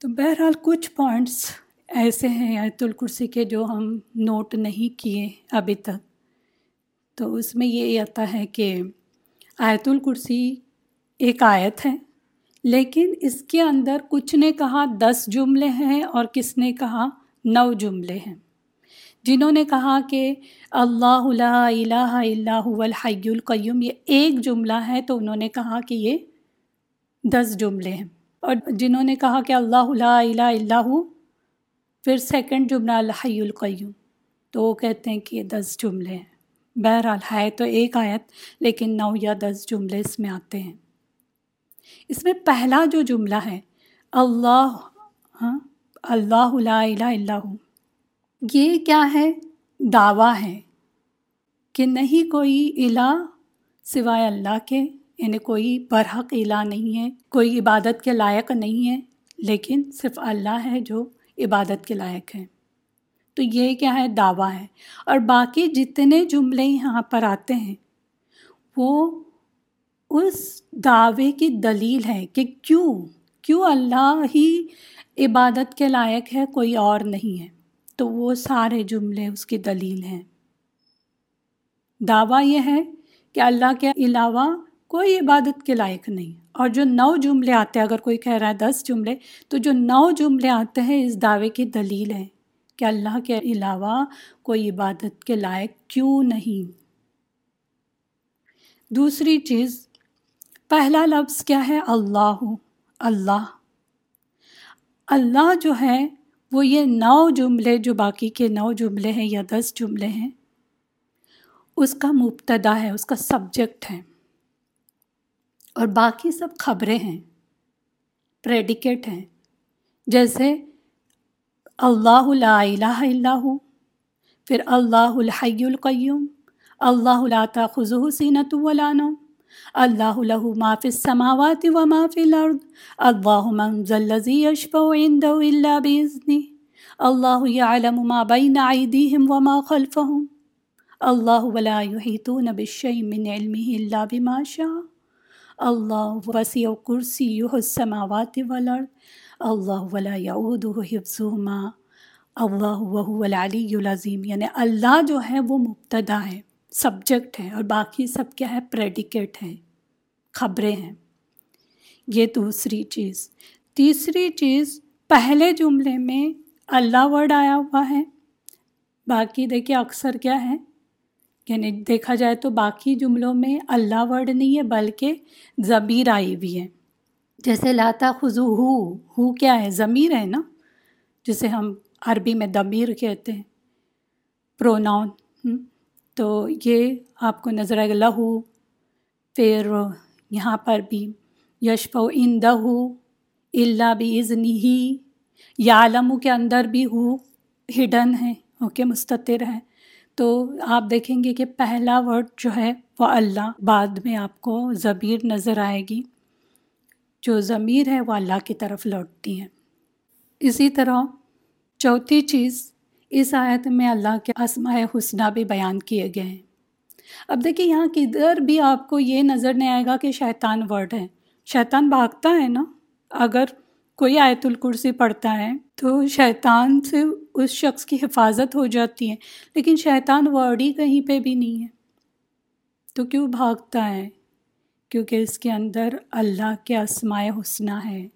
تو بہرحال کچھ پوائنٹس ایسے ہیں آیت الکرسی کے جو ہم نوٹ نہیں کیے ابھی تک۔ تو اس میں یہ آتا ہے کہ آیت الکرسی ایک آیت ہے، لیکن اس کے اندر کچھ نے کہا دس جملے ہیں اور کس نے کہا نو جملے ہیں۔ جنہوں نے کہا کہ اللہ لا الہ الا هو الحی القیوم، یہ ایک جملہ ہے تو انہوں نے کہا کہ یہ دس جملے ہیں۔ اور جنہوں نے کہا کہ اللہ لا الہ الا ہو، پھر سیکنڈ جملہ الحی القیوم، تو وہ کہتے ہیں کہ یہ دس جملے ہیں۔ بہرحال ہے تو ایک آیت، لیکن نو یا دس جملے اس میں آتے ہیں۔ اس میں پہلا جو جملہ ہے، اللہ ہاں اللہ لا الہ الا ہو، یہ کیا ہے؟ دعویٰ ہے کہ نہیں کوئی الہ سوائے اللہ کے یعنی کوئی برحق الہ نہیں ہے، کوئی عبادت کے لائق نہیں ہے، لیکن صرف اللہ ہے جو عبادت کے لائق ہے۔ تو یہ کیا ہے؟ دعویٰ ہے۔ اور باقی جتنے جملے یہاں پر آتے ہیں، وہ اس دعوے کی دلیل ہے کہ کیوں کیوں اللہ ہی عبادت کے لائق ہے، کوئی اور نہیں ہے۔ تو وہ سارے جملے اس کی دلیل ہیں۔ دعویٰ یہ ہے کہ اللہ کے علاوہ کوئی عبادت کے لائق نہیں۔ اور جو نو جملے آتے ہیں، اگر کوئی کہہ رہا ہے دس جملے، تو جو نو جملے آتے ہیں، اس دعوے کی دلیل ہے کہ اللہ کے علاوہ کوئی عبادت کے لائق کیوں نہیں۔ دوسری چیز، پہلا لفظ کیا ہے؟ اللہ اللہ۔ اللہ جو ہے، وہ یہ نو جملے، جو باقی کے نو جملے ہیں یا دس جملے ہیں، اس کا مبتدا ہے، اس کا سبجیکٹ ہے۔ اور باقی سب خبریں ہیں پریڈیکیٹ ہیں۔ جیسے اللہ لا الہ الا ہو، پھر اللہ الحی القیوم، اللہ لا تاخذہ سینۃ ولا نوم، اللہ له ما فی السماوات وما فی الارض، اللہ من ذا الذی یشفع عنده الا باذنه اللہ یعلم ما بین ایدیہم وما خلفہم، اللہ ولا یحیطون بالشیء من علمه الا بما شاء۔ اللہ وسیع کرسی السماوات والارض اللہ ولا حفظهما اللہ وهو العلی العظیم یعنی اللہ جو ہے وہ مبتدا ہے سبجیکٹ ہے اور باقی سب کیا ہے پریڈیکیٹ ہے خبریں ہیں یہ دوسری چیز تیسری چیز پہلے جملے میں اللہ ورڈ آیا ہوا ہے باقی دیکھیے اکثر کیا ہے یعنی دیکھا جائے تو باقی جملوں میں اللہ ورڈ نہیں ہے، بلکہ ضمیر آئی ہوئی ہے۔ جیسے لاتا خزو ہو ہو کیا ہے؟ ضمیر ہے نا، جسے ہم عربی میں دمیر کہتے ہیں پروناؤن تو یہ آپ کو نظر آئے گا، لہو۔ پھر یہاں پر بھی یشف و ان دہو اللہ بھی ازنی ہی یا عالم کے اندر بھی ہو ہڈن ہے اوکے مستطر ہے۔ تو آپ دیکھیں گے کہ پہلا ورڈ جو ہے وہ اللہ بعد میں آپ کو ضمیر نظر آئے گی۔ جو ضمیر ہے وہ اللہ کی طرف لوٹتی ہے۔ اسی طرح چوتھی چیز اس آیت میں اللہ کے اسماء حسنہ بھی بیان کیے گئے ہیں۔ اب دیکھیں یہاں کدھر بھی آپ کو یہ نظر نہیں آئے گا کہ شیطان ورڈ ہے۔ شیطان بھاگتا ہے نا۔ اگر کوئی آیت الکرسی پڑھتا ہے تو شیطان سے اس شخص کی حفاظت ہو جاتی ہے لیکن شیطان ورڈ کہیں پہ بھی نہیں ہے۔ تو کیوں بھاگتا ہے؟ کیونکہ اس کے اندر اللہ کے اسماء حسنہ ہے۔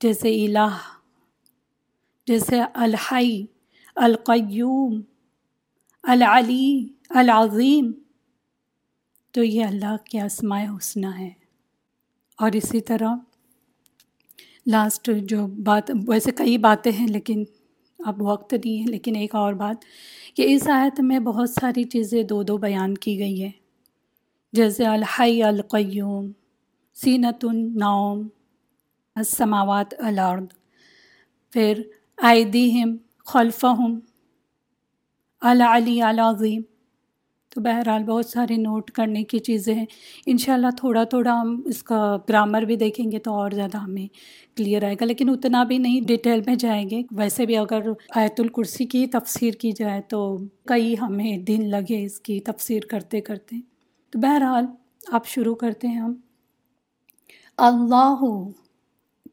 جیسے الہ، جیسے الحی، القیوم، العلی، العظیم۔ تو یہ اللہ کے اسماء حسنہ ہے۔ اور اسی طرح لاسٹ جو بات، ویسے کئی باتیں ہیں، لیکن اب وقت نہیں ہے، لیکن ایک اور بات کہ اس آیت میں بہت ساری چیزیں دو دو بیان کی گئی ہیں۔ جیسے الحی القیوم سینت النوم، السماوات الارض پھر آئدیم خلفہم، العلی العظیم۔ تو بہرحال بہت سارے نوٹ کرنے کی چیزیں ہیں۔ انشاءاللہ تھوڑا تھوڑا ہم اس کا گرامر بھی دیکھیں گے تو اور زیادہ ہمیں کلیئر آئے گا۔ لیکن اتنا بھی نہیں ڈیٹیل میں جائیں گے۔ ویسے بھی اگر آیت الکرسی کی تفسیر کی جائے تو کئی ہمیں دن لگے اس کی تفسیر کرتے کرتے۔ تو بہرحال آپ شروع کرتے ہیں ہم۔ اللہ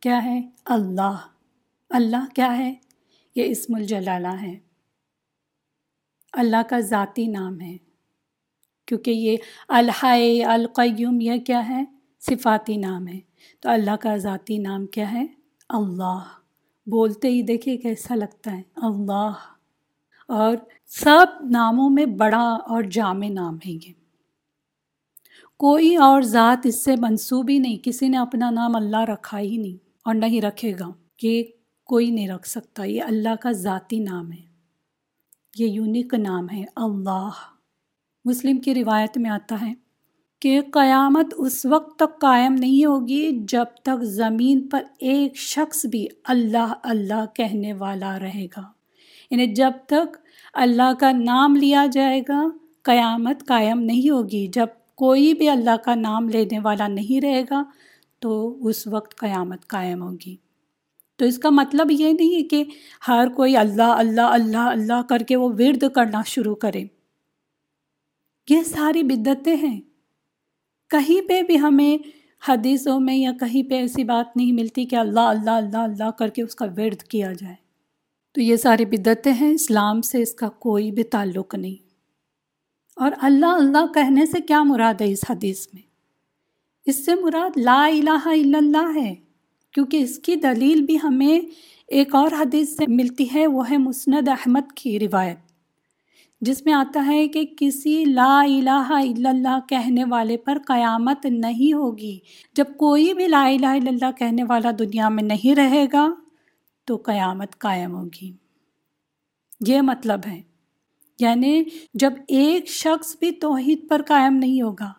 کیا ہے؟ اللہ۔ اللہ کیا ہے؟ یہ اسم الجلالہ ہے۔ اللہ کا ذاتی نام ہے۔ کیونکہ یہ الحائے القیوم یہ کیا ہے؟ صفاتی نام ہے۔ تو اللہ کا ذاتی نام کیا ہے؟ اللہ۔ بولتے ہی دیکھیے کیسا لگتا ہے۔ اللہ۔ اور سب ناموں میں بڑا اور جامع نام ہے یہ۔ کوئی اور ذات اس سے منسوب ہی نہیں۔ کسی نے اپنا نام اللہ رکھا ہی نہیں اور نہیں رکھے گا۔ کہ کوئی نہیں رکھ سکتا۔ یہ اللہ کا ذاتی نام ہے۔ یہ یونیک نام ہے۔ اللہ۔ مسلم کی روایت میں آتا ہے کہ قیامت اس وقت تک قائم نہیں ہوگی جب تک زمین پر ایک شخص بھی اللہ اللہ کہنے والا رہے گا۔ یعنی جب تک اللہ کا نام لیا جائے گا، قیامت قائم نہیں ہوگی۔ جب کوئی بھی اللہ کا نام لینے والا نہیں رہے گا، تو اس وقت قیامت قائم ہوگی۔ تو اس کا مطلب یہ نہیں ہے کہ ہر کوئی اللہ اللہ اللہ اللہ کر کے وہ ورد کرنا شروع کرے۔ یہ ساری بدتیں ہیں۔ کہیں پہ بھی ہمیں حدیثوں میں یا کہیں پہ ایسی بات نہیں ملتی کہ اللہ اللہ اللہ اللہ کر کے اس کا ورد کیا جائے۔ تو یہ ساری بدتیں ہیں، اسلام سے اس کا کوئی بھی تعلق نہیں۔ اور اللہ اللہ کہنے سے کیا مراد ہے اس حدیث میں؟ اس سے مراد لا الہ الا اللہ ہے۔ کیونکہ اس کی دلیل بھی ہمیں ایک اور حدیث سے ملتی ہے، وہ ہے مسند احمد کی روایت۔ جس میں آتا ہے کہ کسی لا الہ الا اللہ کہنے والے پر قیامت نہیں ہوگی۔ جب کوئی بھی لا الہ الا اللہ کہنے والا دنیا میں نہیں رہے گا تو قیامت قائم ہوگی۔ یہ مطلب ہے۔ یعنی جب ایک شخص بھی توحید پر قائم نہیں ہوگا،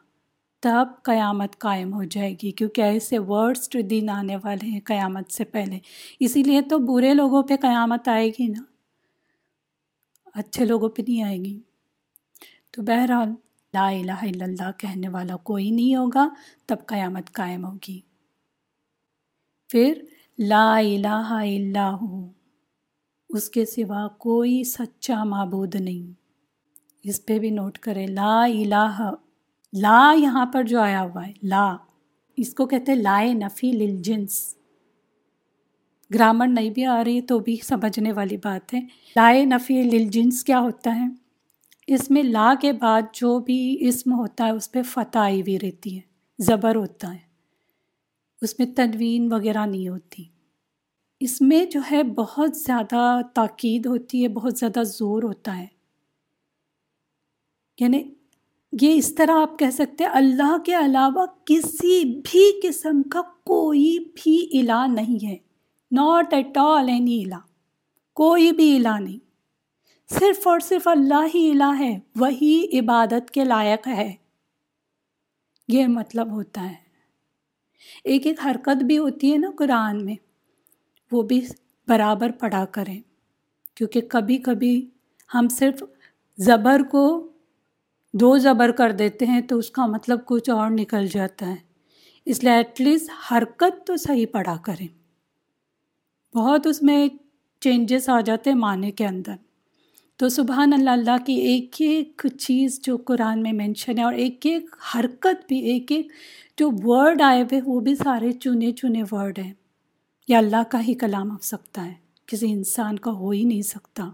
تب قیامت قائم ہو جائے گی۔ کیونکہ ایسے ورڈس دن آنے والے ہیں قیامت سے پہلے۔ اسی لیے تو برے لوگوں پہ قیامت آئے گی نا۔ اچھے لوگوں پہ نہیں آئے گی۔ تو بہرحال لا الہ الا اللہ کہنے والا کوئی نہیں ہوگا، تب قیامت قائم ہوگی۔ پھر لا الہ الا ہو، اس کے سوا کوئی سچا معبود نہیں۔ اس پہ بھی نوٹ کرے لا الہ، لا یہاں پر جو آیا ہوا ہے، لا، اس کو کہتے لائے نفی للجنس۔ گرامر نہیں بھی آ رہی تو بھی سمجھنے والی بات ہے۔ لائے نفی للجنس کیا ہوتا ہے؟ اس میں لا کے بعد جو بھی اسم ہوتا ہے اس پہ فتح آئی ہوئی رہتی ہے، زبر ہوتا ہے۔ اس میں تنوین وغیرہ نہیں ہوتی۔ اس میں جو ہے بہت زیادہ تاکید ہوتی ہے، بہت زیادہ زور ہوتا ہے۔ یعنی یہ اس طرح آپ کہہ سکتے ہیں، اللہ کے علاوہ کسی بھی قسم کا کوئی بھی الہ نہیں ہے۔ ناٹ ایٹ آل اینی الہ، کوئی بھی الہ نہیں۔ صرف اور صرف اللہ ہی الہ ہے، وہی عبادت کے لائق ہے۔ یہ مطلب ہوتا ہے۔ ایک ایک حرکت بھی ہوتی ہے نا قرآن میں، وہ بھی برابر پڑھا کریں۔ کیونکہ کبھی کبھی ہم صرف زبر کو دو زبر کر دیتے ہیں تو اس کا مطلب کچھ اور نکل جاتا ہے۔ اس لیے ایٹ لیسٹ حرکت تو صحیح پڑھا کریں۔ بہت اس میں چینجز آ جاتے ہیں معنی کے اندر۔ تو سبحان اللہ اللہ کی ایک ایک چیز جو قرآن میں مینشن ہے اور ایک ایک حرکت بھی، ایک ایک جو ورڈ آئے ہوئے، وہ بھی سارے چنے چنے ورڈ ہیں۔ یا اللہ کا ہی کلام ہو سکتا ہے۔ کسی انسان کا ہو ہی نہیں سکتا۔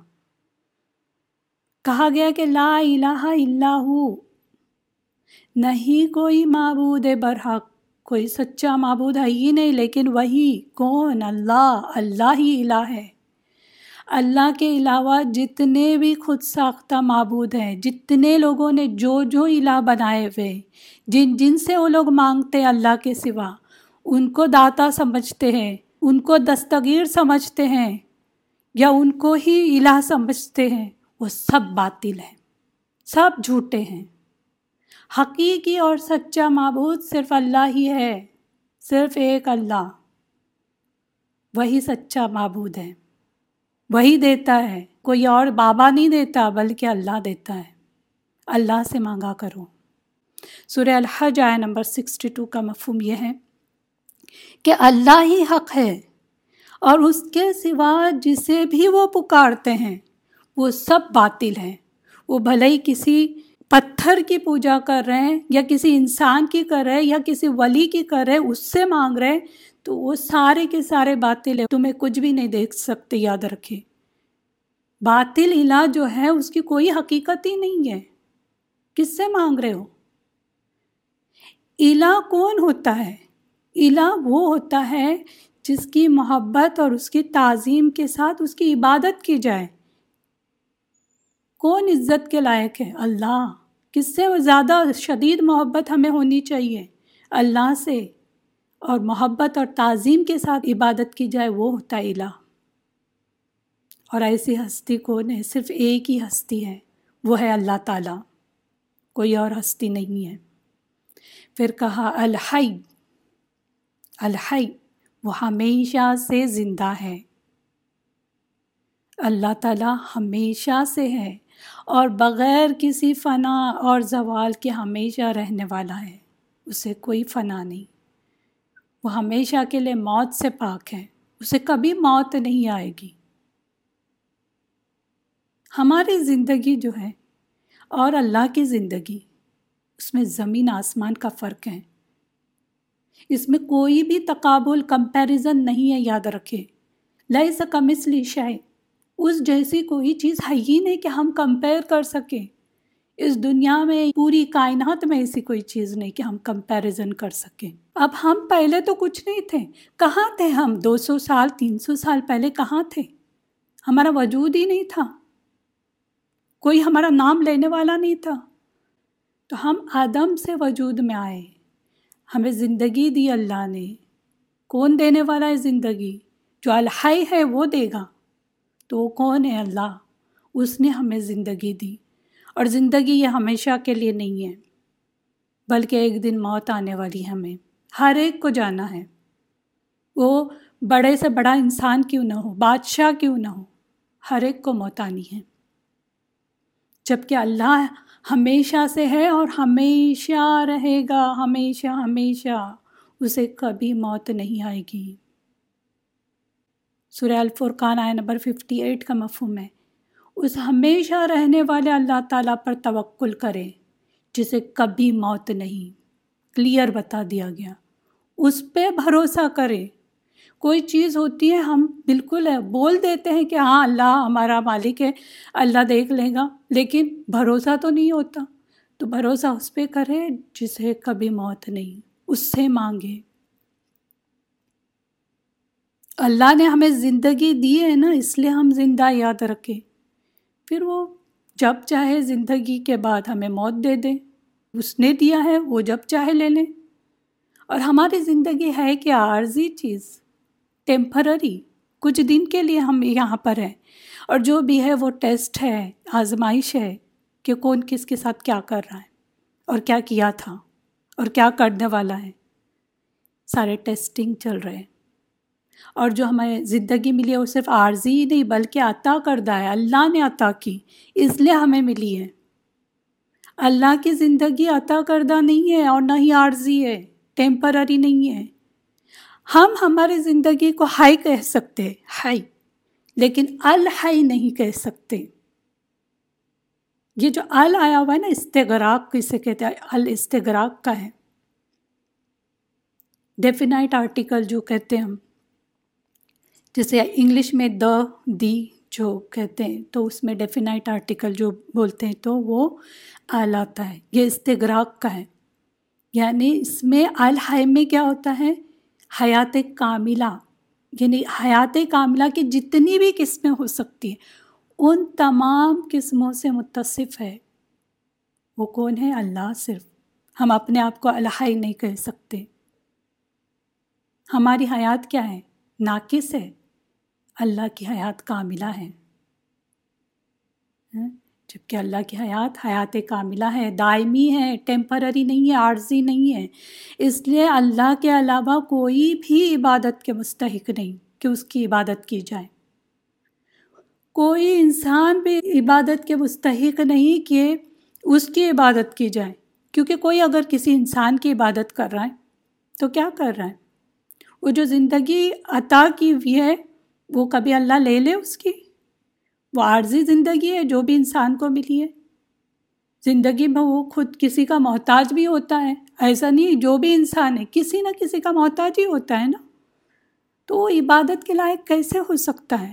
کہا گیا کہ لا الہ الا ہو۔ نہیں کوئی معبود برحق۔ کوئی سچا معبود ہے ہی نہیں، لیکن وہی کون؟ اللہ اللہ ہی الہ ہے۔ اللہ کے علاوہ جتنے بھی خود ساختہ معبود ہیں، جتنے لوگوں نے جو جو الہ بنائے ہوئے، جن جن سے وہ لوگ مانگتے اللہ کے سوا، ان کو داتا سمجھتے ہیں، ان کو دستگیر سمجھتے ہیں یا ان کو ہی الہ سمجھتے ہیں، وہ سب باطل ہیں، سب جھوٹے ہیں۔ حقیقی اور سچا معبود صرف اللہ ہی ہے، صرف ایک اللہ۔ وہی سچا معبود ہے۔ وہی دیتا ہے۔ کوئی اور بابا نہیں دیتا، بلکہ اللہ دیتا ہے۔ اللہ سے مانگا کرو۔ سورہ الحج آئے نمبر سکسٹی ٹو کا مفہوم یہ ہے کہ اللہ ہی حق ہے اور اس کے سوا جسے بھی وہ پکارتے ہیں، وہ سب باطل ہیں۔ وہ بھلے ہی کسی پتھر کی پوجا کر رہے ہیں یا کسی انسان کی کر رہے ہیں یا کسی ولی کی کر رہے ہیں، اس سے مانگ رہے ہیں، تو وہ سارے کے سارے باطل ہے تمہیں کچھ بھی نہیں دیکھ سکتے، یاد رکھے باطل الہ جو ہے، اس کی کوئی حقیقت ہی نہیں ہے۔ کس سے مانگ رہے ہو؟ الہ کون ہوتا ہے؟ الہ وہ ہوتا ہے جس کی محبت اور اس کی تعظیم کے ساتھ اس کی عبادت کی جائے۔ کون عزت کے لائق ہے؟ اللہ۔ کس سے زیادہ شدید محبت ہمیں ہونی چاہیے؟ اللہ سے۔ اور محبت اور تعظیم کے ساتھ عبادت کی جائے وہ ہوتا ہے الہ۔ اور ایسی ہستی کون ہے؟ صرف ایک ہی ہستی ہے۔ وہ ہے اللہ تعالیٰ۔ کوئی اور ہستی نہیں ہے۔ پھر کہا، الحی۔ الحی، وہ ہمیشہ سے زندہ ہے۔ اللہ تعالیٰ ہمیشہ سے ہے۔ اور بغیر کسی فنا اور زوال کے ہمیشہ رہنے والا ہے۔ اسے کوئی فنا نہیں۔ وہ ہمیشہ کے لیے موت سے پاک ہے۔ اسے کبھی موت نہیں آئے گی۔ ہماری زندگی جو ہے اور اللہ کی زندگی، اس میں زمین آسمان کا فرق ہے۔ اس میں کوئی بھی تقابل، کمپیریزن نہیں ہے، یاد رکھے لیے سکم اس لیے شاید اس جیسی کوئی چیز ہے ہی نہیں کہ ہم کمپیئر کر سکیں۔ اس دنیا میں پوری کائنات میں ایسی کوئی چیز نہیں کہ ہم کمپیریزن کر سکیں۔ اب ہم پہلے تو کچھ نہیں تھے۔ کہاں تھے ہم؟ دو سو سال، تین سو سال پہلے کہاں تھے؟ ہمارا وجود ہی نہیں تھا۔ کوئی ہمارا نام لینے والا نہیں تھا۔ تو ہم آدم سے وجود میں آئے۔ ہمیں زندگی دی اللہ نے۔ کون دینے والا ہے زندگی؟ جو الحائی ہے وہ دے گا۔ تو وہ کون ہے اللہ؟ اس نے ہمیں زندگی دی اور زندگی یہ ہمیشہ کے لیے نہیں ہے، بلکہ ایک دن موت آنے والی ہمیں۔ ہر ایک کو جانا ہے۔ وہ بڑے سے بڑا انسان کیوں نہ ہو، بادشاہ کیوں نہ ہو، ہر ایک کو موت آنی ہے۔ جبکہ اللہ ہمیشہ سے ہے اور ہمیشہ رہے گا، ہمیشہ ہمیشہ، اسے کبھی موت نہیں آئے گی۔ سورہ الفرقان آئے نمبر ففٹی ایٹ کا مفہوم ہے۔ اس ہمیشہ رہنے والے اللہ تعالیٰ پر توقل کرے جسے کبھی موت نہیں۔ کلیئر بتا دیا گیا۔ اس پہ بھروسہ کرے کوئی چیز ہوتی ہے، ہم بالکل ہے، بول دیتے ہیں کہ ہاں اللہ ہمارا مالک ہے، اللہ دیکھ لے گا، لیکن بھروسہ تو نہیں ہوتا۔ تو بھروسہ اس پہ کرے جسے کبھی موت نہیں۔ اس سے مانگے اللہ نے ہمیں زندگی دی ہے نا، اس لیے ہم زندہ یاد رکھیں۔ پھر وہ جب چاہے زندگی کے بعد ہمیں موت دے دے اس نے دیا ہے، وہ جب چاہے لے لیں۔ اور ہماری زندگی ہے کہ عارضی چیز ٹیمپرری کچھ دن کے لیے ہم یہاں پر ہیں۔ اور جو بھی ہے وہ ٹیسٹ ہے، آزمائش ہے کہ کون کس کے ساتھ کیا کر رہا ہے۔ اور کیا کیا تھا۔ اور کیا کرنے والا ہے۔ سارے ٹیسٹنگ چل رہے ہیں۔ اور جو ہمیں زندگی ملی ہے وہ صرف عارضی ہی نہیں، بلکہ عطا کردہ ہے، اللہ نے عطا کی، اس لیے ہمیں ملی ہے۔ اللہ کی زندگی عطا کردہ نہیں ہے اور نہ ہی عارضی ہے ٹیمپرری نہیں ہے۔ ہم ہماری زندگی کو ہائی کہہ سکتے ہائی لیکن الحائی نہیں کہہ سکتے۔ یہ جو ال آیا ہوا ہے نا، استغراق کسے کہتے ہیں، ال استغراق کا ہے۔ ڈیفینائٹ آرٹیکل جو کہتے ہیں ہم۔ جیسے انگلش میں دا دی جو کہتے ہیں، تو اس میں ڈیفینائٹ آرٹیکل جو بولتے ہیں، تو وہ آل آتا ہے۔ یہ استغراق کا ہے۔ یعنی اس میں الحائی میں کیا ہوتا ہے؟ حیات کاملہ۔ یعنی حیات کاملہ کی جتنی بھی قسمیں ہو سکتی ہیں، ان تمام قسموں سے متصف ہے۔ وہ کون ہے؟ اللہ صرف۔ ہم اپنے آپ کو الحائی نہیں کہہ سکتے۔ ہماری حیات کیا ہے؟ ناقص ہے۔ اللہ کی حیات کاملہ ہے۔ ہاں؟ جبکہ اللہ کی حیات حیات کاملہ ہے، دائمی ہے ٹیمپرری نہیں ہے، عارضی نہیں ہے۔ اس لیے اللہ کے علاوہ کوئی بھی عبادت کے مستحق نہیں کہ اس کی عبادت کی جائے۔ کوئی انسان بھی عبادت کے مستحق نہیں کہ اس کی عبادت کی جائے۔ کیونکہ کوئی اگر کسی انسان کی عبادت کر رہا ہے تو کیا کر رہا ہے؟ وہ جو زندگی عطا کی ہوئی ہے وہ کبھی اللہ لے لے اس کی۔ وہ عارضی زندگی ہے جو بھی انسان کو ملی ہے۔ زندگی میں وہ خود کسی کا محتاج بھی ہوتا ہے۔ ایسا نہیں جو بھی انسان ہے، کسی نہ کسی کا محتاج ہی ہوتا ہے نا۔ تو وہ عبادت کے لائق کیسے ہو سکتا ہے؟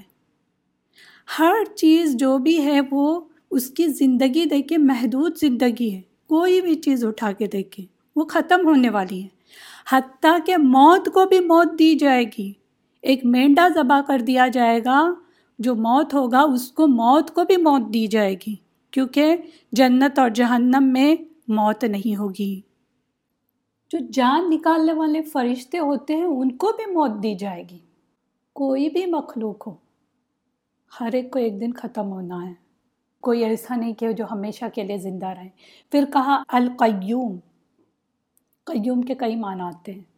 ہر چیز جو بھی ہے، وہ اس کی زندگی دیکھے محدود زندگی ہے۔ کوئی بھی چیز اٹھا کے دیکھے، وہ ختم ہونے والی ہے۔ حتیٰ کہ موت کو بھی موت دی جائے گی۔ ایک مینڈا ذبح کر دیا جائے گا، جو موت ہوگا، اس کو موت کو بھی موت دی جائے گی، کیونکہ جنت اور جہنم میں موت نہیں ہوگی۔ جو جان نکالنے والے فرشتے ہوتے ہیں، ان کو بھی موت دی جائے گی۔ کوئی بھی مخلوق ہو، ہر ایک کو ایک دن ختم ہونا ہے۔ کوئی ایسا نہیں کہ جو ہمیشہ کے لیے زندہ رہے۔ پھر کہا، القیوم۔ قیوم کے کئی معنی آتے ہیں۔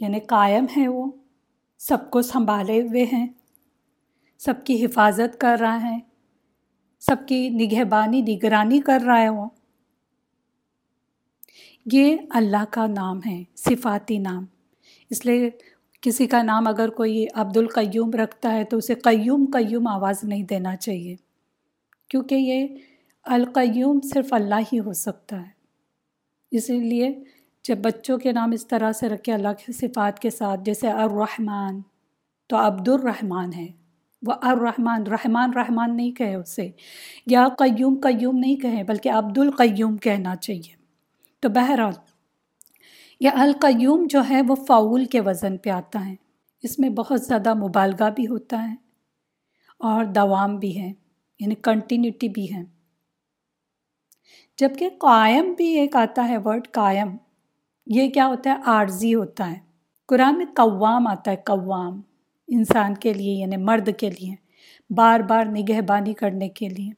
یعنی قائم ہے وہ، سب کو سنبھالے ہوئے ہیں، سب کی حفاظت کر رہا ہے، سب کی نگہبانی، نگرانی کر رہا ہے وہ۔ یہ اللہ کا نام ہے، صفاتی نام۔ اس لیے کسی کا نام اگر کوئی عبد القیوم رکھتا ہے تو اسے قیوم قیوم آواز نہیں دینا چاہیے۔ کیونکہ یہ القیوم صرف اللہ ہی ہو سکتا ہے۔ اسی لیے جب بچوں کے نام اس طرح سے رکھے اللہ کے صفات کے ساتھ، جیسے الرحمن، تو عبد الرحمن ہے۔ وہ الرحمن، رحمان رحمان نہیں کہے اسے۔ یا قیوم قیوم نہیں کہے، بلکہ عبد القیوم کہنا چاہیے۔ تو بہرحال یہ القیوم جو ہے، وہ فعول کے وزن پہ آتا ہے۔ اس میں بہت زیادہ مبالغہ بھی ہوتا ہے اور دوام بھی ہے یعنی کنٹینیوٹی بھی ہے۔ جبکہ قائم بھی ایک آتا ہے ورڈ قائم۔ یہ کیا ہوتا ہے؟ عارضی ہوتا ہے۔ قرآن میں قوام آتا ہے، قوام۔ انسان کے لیے یعنی مرد کے لیے۔ بار بار نگہبانی کرنے کے لیے۔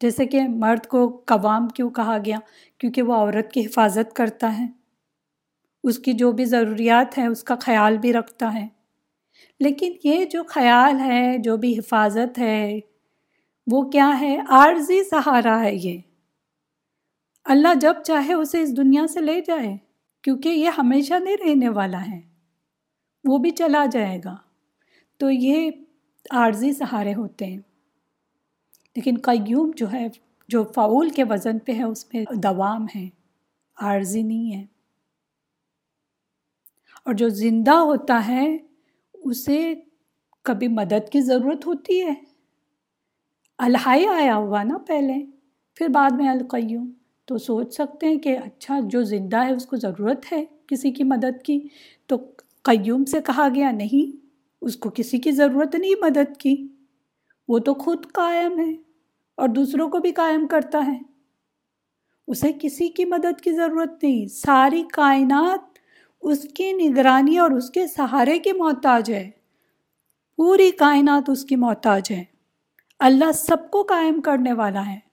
جیسے کہ مرد کو قوام کیوں کہا گیا؟ کیونکہ وہ عورت کی حفاظت کرتا ہے۔ اس کی جو بھی ضروریات ہیں، اس کا خیال بھی رکھتا ہے۔ لیکن یہ جو خیال ہے، جو بھی حفاظت ہے، وہ کیا ہے؟ عارضی سہارا ہے یہ۔ اللہ جب چاہے اسے اس دنیا سے لے جائے، کیونکہ یہ ہمیشہ نہیں رہنے والا ہے۔ وہ بھی چلا جائے گا۔ تو یہ عارضی سہارے ہوتے ہیں۔ لیکن قیوم جو ہے، جو فعول کے وزن پہ ہے، اس میں دوام ہے۔ عارضی نہیں ہے۔ اور جو زندہ ہوتا ہے، اسے کبھی مدد کی ضرورت ہوتی ہے۔ الحائی آیا ہوا نا پہلے، پھر بعد میں القیوم۔ تو سوچ سکتے ہیں کہ اچھا جو زندہ ہے، اس کو ضرورت ہے کسی کی مدد کی؟ تو قیوم سے کہا گیا، نہیں، اس کو کسی کی ضرورت نہیں مدد کی۔ وہ تو خود قائم ہے اور دوسروں کو بھی قائم کرتا ہے۔ اسے کسی کی مدد کی ضرورت نہیں، ساری کائنات اس کی نگرانی اور اس کے سہارے کی محتاج ہے۔ پوری کائنات اس کی محتاج ہے۔ اللہ سب کو قائم کرنے والا ہے۔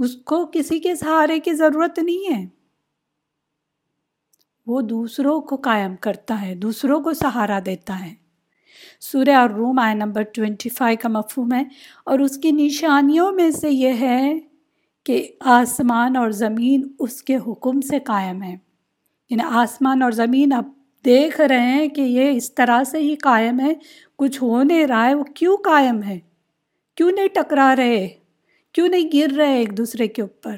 اس کو کسی کے سہارے کی ضرورت نہیں ہے۔ وہ دوسروں کو قائم کرتا ہے، دوسروں کو سہارا دیتا ہے۔ سورہ اور روم آئے نمبر ٹوینٹی فائیو کا مفہوم ہے۔ اور اس کی نشانیوں میں سے یہ ہے کہ آسمان اور زمین اس کے حکم سے قائم ہے یعنی آسمان اور زمین اب دیکھ رہے ہیں کہ یہ اس طرح سے ہی قائم ہے، کچھ ہو نہیں رہا ہے، وہ کیوں قائم ہے؟ کیوں نہیں ٹکرا رہے؟ کیوں نہیں گر رہے ایک دوسرے کے اوپر؟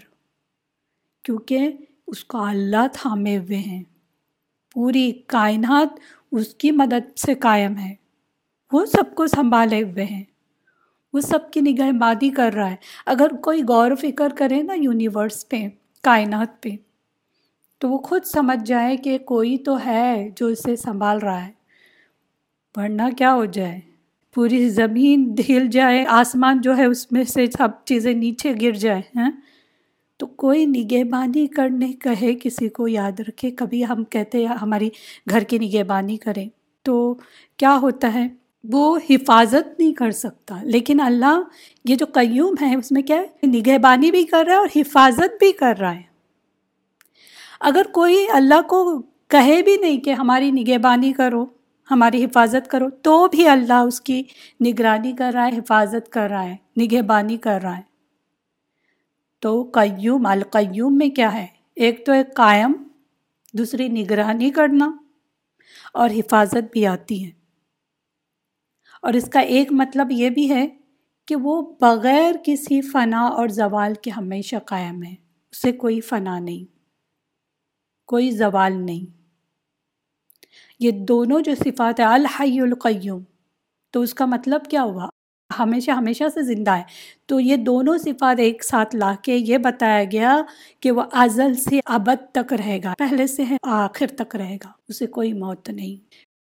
کیونکہ اس کو اللہ تھامے ہوئے ہیں۔ پوری کائنات اس کی مدد سے قائم ہے۔ وہ سب کو سنبھالے ہوئے ہیں۔ وہ سب کی نگہ بادی کر رہا ہے۔ اگر کوئی غور و فکر کرے نا یونیورس پہ، کائنات پہ، تو وہ خود سمجھ جائے کہ کوئی تو ہے جو اسے سنبھال رہا ہے۔ ورنہ کیا ہو جائے؟ پوری زمین دھل جائے، آسمان جو ہے اس میں سے سب چیزیں نیچے گر جائیں ہیں تو کوئی نگہبانی کرنے کہے، کسی کو یاد رکھے۔ کبھی ہم کہتے ہیں، ہماری گھر کی نگہبانی کریں۔ تو کیا ہوتا ہے؟ وہ حفاظت نہیں کر سکتا۔ لیکن اللہ یہ جو قیوم ہے، اس میں کیا ہے؟ نگہبانی بھی کر رہا ہے اور حفاظت بھی کر رہا ہے۔ اگر کوئی اللہ کو کہے بھی نہیں کہ ہماری نگہبانی کرو ہماری حفاظت کرو، تو بھی اللہ اس کی نگرانی کر رہا ہے، حفاظت کر رہا ہے، نگہبانی کر رہا ہے۔ تو قیوم، القیوم میں کیا ہے؟ ایک تو ایک قائم، دوسری نگرانی کرنا اور حفاظت بھی آتی ہے۔ اور اس کا ایک مطلب یہ بھی ہے کہ وہ بغیر کسی فنا اور زوال کے ہمیشہ قائم ہے، اسے کوئی فنا نہیں، کوئی زوال نہیں۔ یہ دونوں جو صفات ہے الحی القیوم، تو اس کا مطلب کیا ہوا؟ ہمیشہ ہمیشہ سے زندہ ہے۔ تو یہ دونوں صفات ایک ساتھ لا کے یہ بتایا گیا کہ وہ ازل سے ابد تک رہے گا، پہلے سے ہے، آخر تک رہے گا، اسے کوئی موت نہیں۔